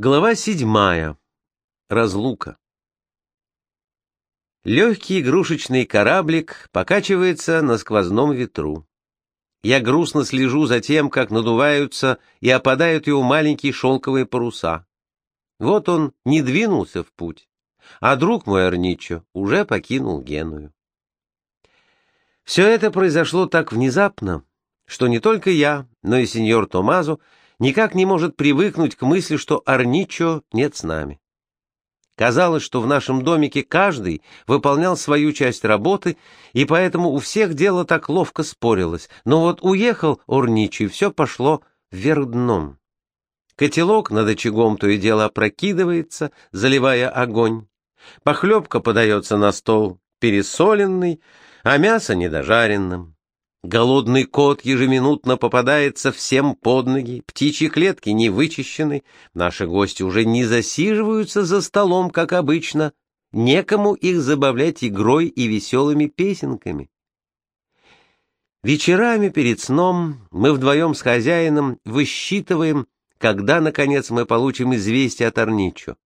Глава седьмая. Разлука. Легкий игрушечный кораблик покачивается на сквозном ветру. Я грустно слежу за тем, как надуваются и опадают его маленькие шелковые паруса. Вот он не двинулся в путь, а друг мой Арничо уже покинул Геную. Все это произошло так внезапно, что не только я, но и сеньор Томазо никак не может привыкнуть к мысли, что Арничо нет с нами. Казалось, что в нашем домике каждый выполнял свою часть работы, и поэтому у всех дело так ловко спорилось. Но вот уехал Орничо, и все пошло вверх дном. Котелок над очагом то и дело опрокидывается, заливая огонь. Похлебка подается на стол пересоленный, а мясо недожаренным. Голодный кот ежеминутно попадается всем под ноги, птичьи клетки не вычищены, наши гости уже не засиживаются за столом, как обычно, некому их забавлять игрой и веселыми песенками. Вечерами перед сном мы вдвоем с хозяином высчитываем, когда, наконец, мы получим известие от Арничо.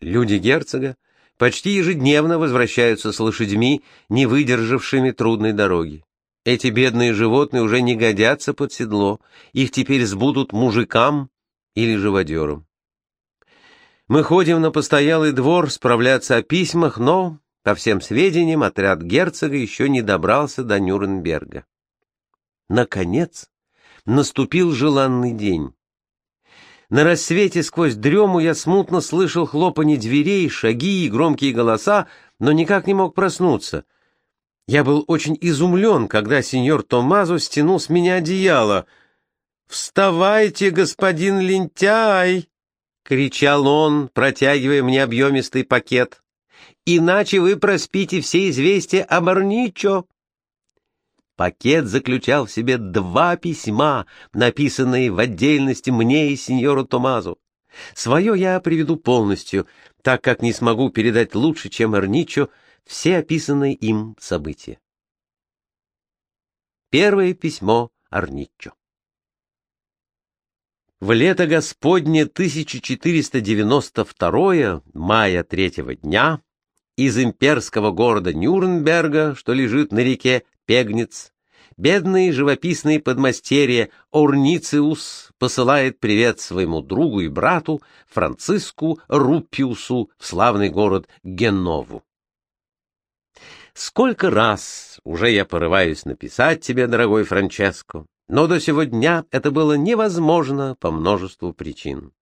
Люди герцога почти ежедневно возвращаются с лошадьми, не выдержавшими трудной дороги. Эти бедные животные уже не годятся под седло, их теперь сбудут мужикам или живодерам. Мы ходим на постоялый двор справляться о письмах, но, по всем сведениям, отряд герцога еще не добрался до Нюрнберга. Наконец, наступил желанный день. На рассвете сквозь дрему я смутно слышал хлопанье дверей, шаги и громкие голоса, но никак не мог проснуться — я был очень изумлен, когда сеньор Томазо стянул с меня одеяло. «Вставайте, господин лентяй!» — кричал он, протягивая мне объемистый пакет. «Иначе вы проспите все известия об Арничо». Пакет заключал в себе два письма, написанные в отдельности мне и сеньору Томазу. Свое я приведу полностью, так как не смогу передать лучше, чем Арничо, все описанные им события. Первое письмо Арниччо. В лето Господне 1492 мая третьего дня из имперского города Нюрнберга, что лежит на реке Пегниц, бедный живописный подмастерье Орнициус посылает привет своему другу и брату Франциску Руппиусу в славный город Геннову. Сколько раз уже я порываюсь написать тебе, дорогой Франческо, но до сего дня это было невозможно по множеству причин.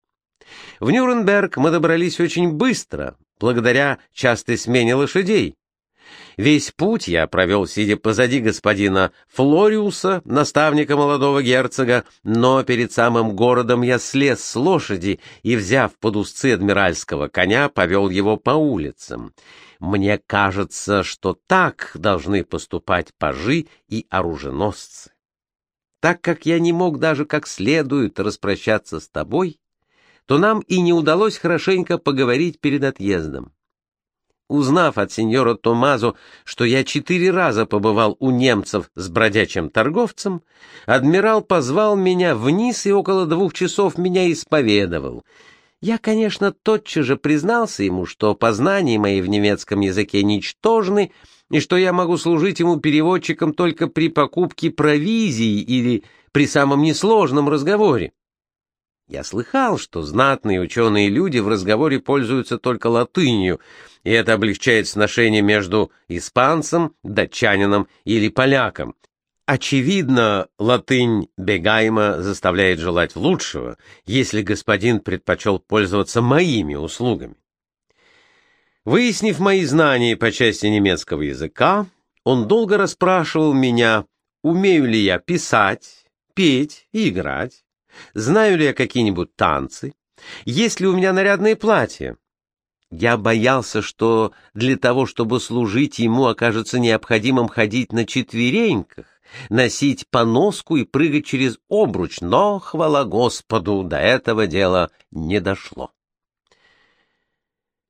В Нюрнберг мы добрались очень быстро, благодаря частой смене лошадей. Весь путь я провел, сидя позади господина Флориуса, наставника молодого герцога, но перед самым городом я слез с лошади и, взяв под узцы адмиральского коня, повел его по улицам. Мне кажется, что так должны поступать пажи и оруженосцы. Так как я не мог даже как следует распрощаться с тобой, то нам и не удалось хорошенько поговорить перед отъездом. Узнав от сеньора Томазо, что я четыре раза побывал у немцев с бродячим торговцем, адмирал позвал меня вниз и около двух часов меня исповедовал — я, конечно, тотчас же признался ему, что познания мои в немецком языке ничтожны, и что я могу служить ему переводчиком только при покупке провизии или при самом несложном разговоре. Я слыхал, что знатные ученые люди в разговоре пользуются только латынью, и это облегчает сношение между испанцем, датчанином или поляком, Очевидно, латынь Бегайма заставляет желать лучшего, если господин предпочел пользоваться моими услугами. Выяснив мои знания по части немецкого языка, он долго расспрашивал меня, умею ли я писать, петь и играть, знаю ли я какие-нибудь танцы, есть ли у меня нарядные платья. Я боялся, что для того, чтобы служить ему, окажется необходимым ходить на четвереньках, носить поноску и прыгать через обруч, но, хвала Господу, до этого дела не дошло.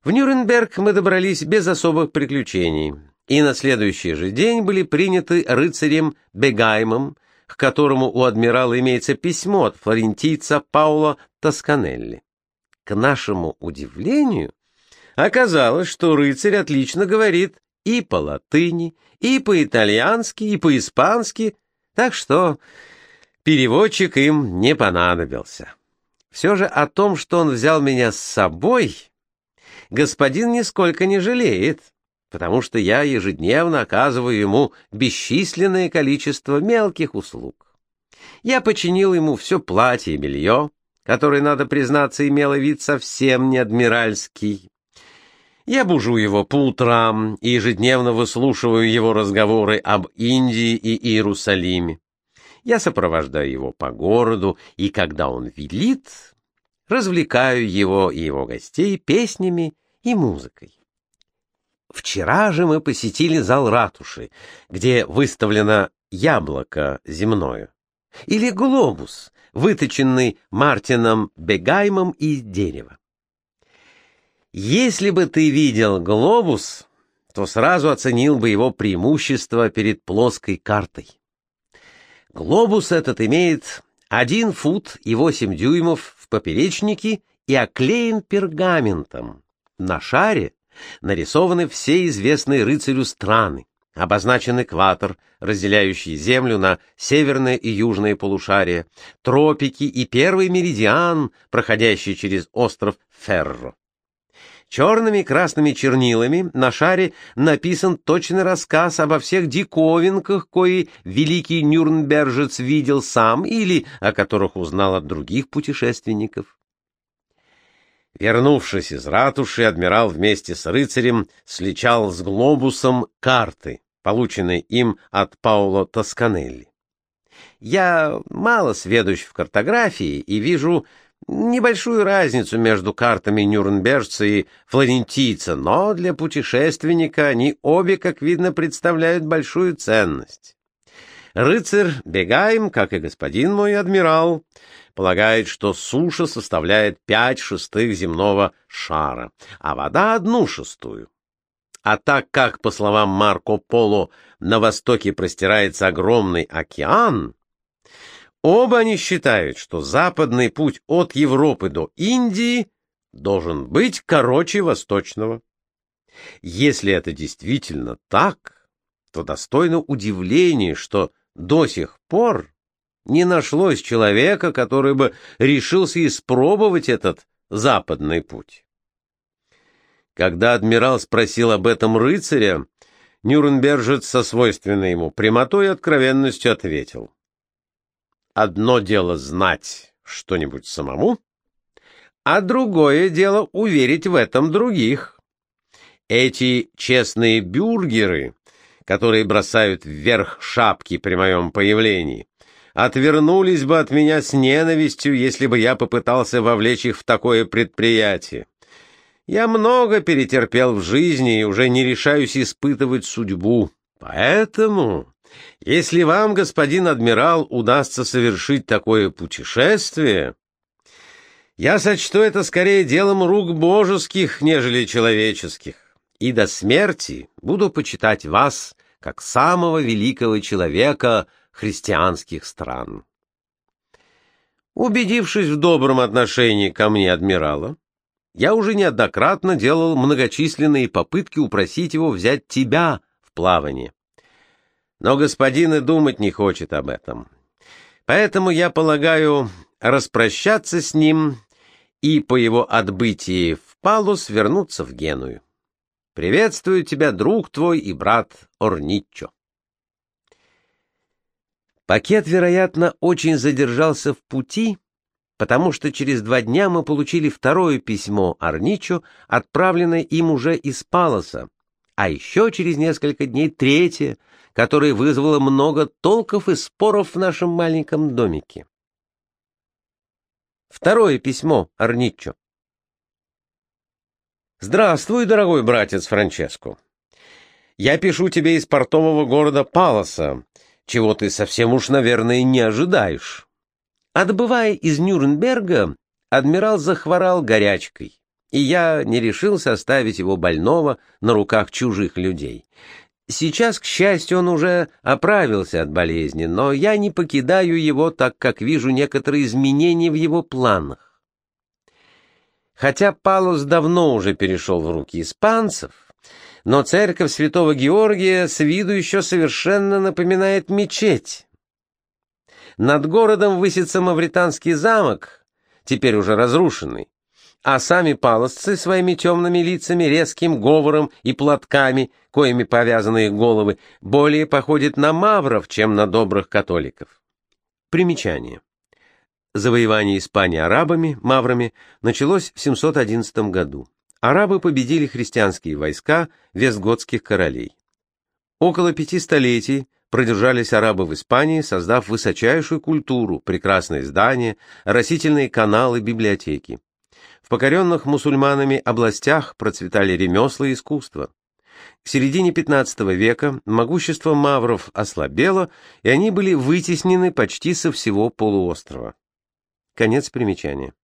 В Нюрнберг мы добрались без особых приключений, и на следующий же день были приняты рыцарем Бегаймом, к которому у адмирала имеется письмо от флорентийца Паула Тосканелли. к нашему удивлению, оказалось, что рыцарь отлично говорит и по-латыни, и по-итальянски, и по-испански, так что переводчик им не понадобился. Все же о том, что он взял меня с собой, господин нисколько не жалеет, потому что я ежедневно оказываю ему бесчисленное количество мелких услуг. Я починил ему все платье и белье, которое, надо признаться, имело вид совсем не адмиральский. Я бужу его по утрам и ежедневно выслушиваю его разговоры об Индии и Иерусалиме. Я сопровождаю его по городу, и когда он велит, развлекаю его и его гостей песнями и музыкой. Вчера же мы посетили зал ратуши, где выставлено яблоко земное, или глобус, выточенный Мартином Бегаймом из дерева. Если бы ты видел глобус, то сразу оценил бы его преимущество перед плоской картой. Глобус этот имеет один фут и восемь дюймов в поперечнике и оклеен пергаментом. На шаре нарисованы все известные рыцарю страны, обозначен экватор, разделяющий Землю на северное и южное полушария, тропики и первый меридиан, проходящий через остров Ферро. Черными красными чернилами на шаре написан точный рассказ обо всех диковинках, кои великий нюрнбержец видел сам или о которых узнал от других путешественников. Вернувшись из ратуши, адмирал вместе с рыцарем сличал с глобусом карты, полученные им от Пауло Тосканелли. Я мало сведущ в картографии и вижу небольшую разницу между картами нюрнбержца и флорентийца, но для путешественника они обе, как видно, представляют большую ценность. Рыцарь Бегаем, как и господин мой адмирал, полагает, что суша составляет пять шестых земного шара, а вода — одну шестую. А так как, по словам Марко Поло, на востоке простирается огромный океан, оба они считают, что западный путь от Европы до Индии должен быть короче восточного. Если это действительно так, то достойно удивления, что до сих пор не нашлось человека, который бы решился испробовать этот западный путь. Когда адмирал спросил об этом рыцаря, Нюрнбержец со свойственной ему прямотой и откровенностью ответил. «Одно дело знать что-нибудь самому, а другое дело уверить в этом других. Эти честные бюргеры, которые бросают вверх шапки при моем появлении, отвернулись бы от меня с ненавистью, если бы я попытался вовлечь их в такое предприятие. Я много перетерпел в жизни и уже не решаюсь испытывать судьбу. Поэтому, если вам, господин адмирал, удастся совершить такое путешествие, я сочту это скорее делом рук божеских, нежели человеческих, и до смерти буду почитать вас как самого великого человека — христианских стран. Убедившись в добром отношении ко мне адмирала, я уже неоднократно делал многочисленные попытки упросить его взять тебя в плавание. Но господин и думать не хочет об этом. Поэтому я полагаю распрощаться с ним и по его отбытии в Палус вернуться в Геную. Приветствую тебя, друг твой и брат Орниччо. Пакет, вероятно, очень задержался в пути, потому что через два дня мы получили второе письмо Арничо, отправленное им уже из Палоса, а еще через несколько дней третье, которое вызвало много толков и споров в нашем маленьком домике. Второе письмо Арничо. Здравствуй, дорогой братец Франческо. Я пишу тебе из портового города Палоса, чего ты совсем уж, наверное, не ожидаешь. Отбывая из Нюрнберга, адмирал захворал горячкой, и я не решился оставить его больного на руках чужих людей. Сейчас, к счастью, он уже оправился от болезни, но я не покидаю его, так как вижу некоторые изменения в его планах. Хотя Палус давно уже перешел в руки испанцев, но церковь святого Георгия с виду еще совершенно напоминает мечеть. Над городом высится мавританский замок, теперь уже разрушенный, а сами палосцы своими темными лицами, резким говором и платками, коими повязаны их головы, более походят на мавров, чем на добрых католиков. Примечание. Завоевание Испании арабами, маврами, началось в 711 году. Арабы победили христианские войска вестготских королей. Около пяти столетий продержались арабы в Испании, создав высочайшую культуру, прекрасные здания, растительные каналы, библиотеки. В покоренных мусульманами областях процветали ремесла и искусство. К середине XV века могущество мавров ослабело, и они были вытеснены почти со всего полуострова. Конец примечания.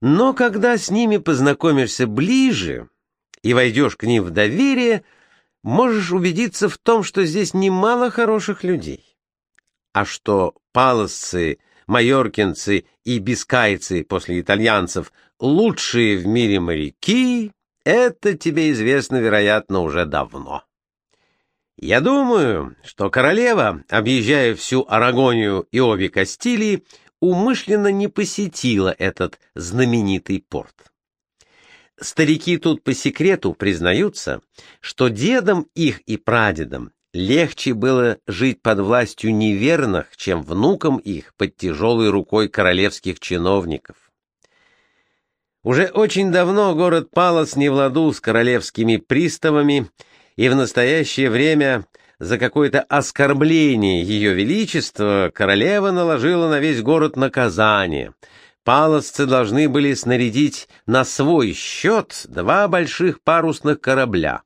Но когда с ними познакомишься ближе и войдешь к ним в доверие, можешь убедиться в том, что здесь немало хороших людей. А что палосцы, майоркинцы и бискайцы после итальянцев лучшие в мире моряки, это тебе известно, вероятно, уже давно. Я думаю, что королева, объезжая всю Арагонию и обе Кастилии, умышленно не посетила этот знаменитый порт. Старики тут по секрету признаются, что дедам их и прадедам легче было жить под властью неверных, чем внукам их под тяжелой рукой королевских чиновников. Уже очень давно город Палас не в ладу с королевскими приставами, и в настоящее время за какое-то оскорбление ее величества королева наложила на весь город наказание — палосцы должны были снарядить на свой счет два больших парусных корабля.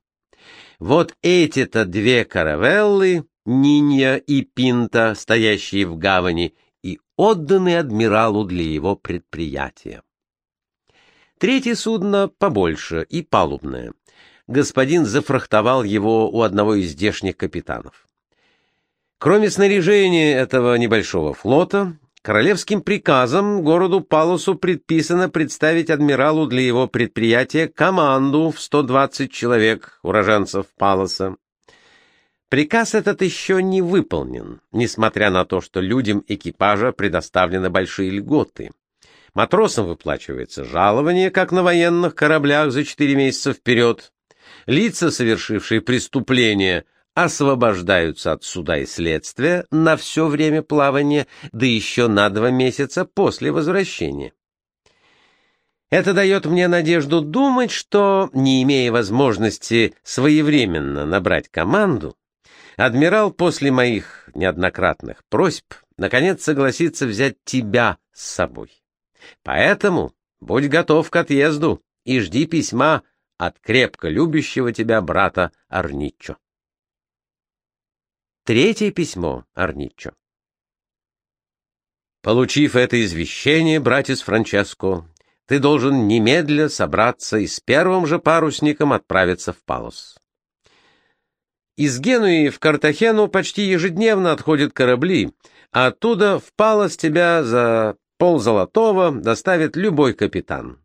Вот эти-то две каравеллы, Нинья и Пинта, стоящие в гавани, и отданы адмиралу для его предприятия. Третье судно побольше и палубное. Господин зафрахтовал его у одного из здешних капитанов. Кроме снаряжения этого небольшого флота, Королевским приказом городу Палусу предписано представить адмиралу для его предприятия команду в 120 человек, уроженцев Палоса. Приказ этот еще не выполнен, несмотря на то, что людям экипажа предоставлены большие льготы. Матросам выплачивается жалование, как на военных кораблях за 4 месяца вперед. Лица, совершившие преступления – освобождаются от суда и следствия на все время плавания, да еще на два месяца после возвращения. Это дает мне надежду думать, что, не имея возможности своевременно набрать команду, адмирал после моих неоднократных просьб наконец согласится взять тебя с собой. Поэтому будь готов к отъезду и жди письма от крепко любящего тебя брата Арничо. Третье письмо Арниччо. Получив это извещение, братец Франческо, ты должен немедля собраться и с первым же парусником отправиться в Палос. Из Генуи в Картахену почти ежедневно отходят корабли, а оттуда в Палос тебя за ползолотого доставит любой капитан.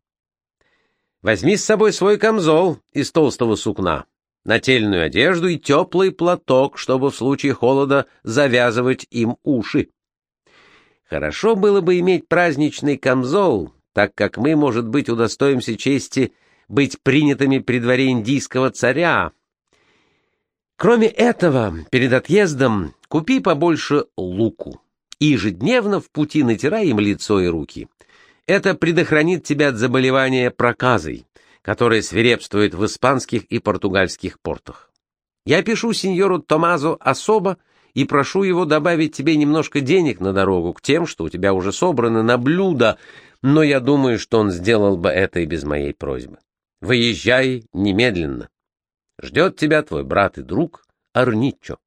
Возьми с собой свой камзол из толстого сукна нательную одежду и теплый платок, чтобы в случае холода завязывать им уши. Хорошо было бы иметь праздничный камзол, так как мы, может быть, удостоимся чести быть принятыми при дворе индийского царя. Кроме этого, перед отъездом купи побольше луку и ежедневно в пути натирай им лицо и руки. Это предохранит тебя от заболевания проказой которая свирепствует в испанских и португальских портах. Я пишу сеньору Томазо особо и прошу его добавить тебе немножко денег на дорогу к тем, что у тебя уже собраны на блюдо, но я думаю, что он сделал бы это и без моей просьбы. Выезжай немедленно. Ждет тебя твой брат и друг Арничо.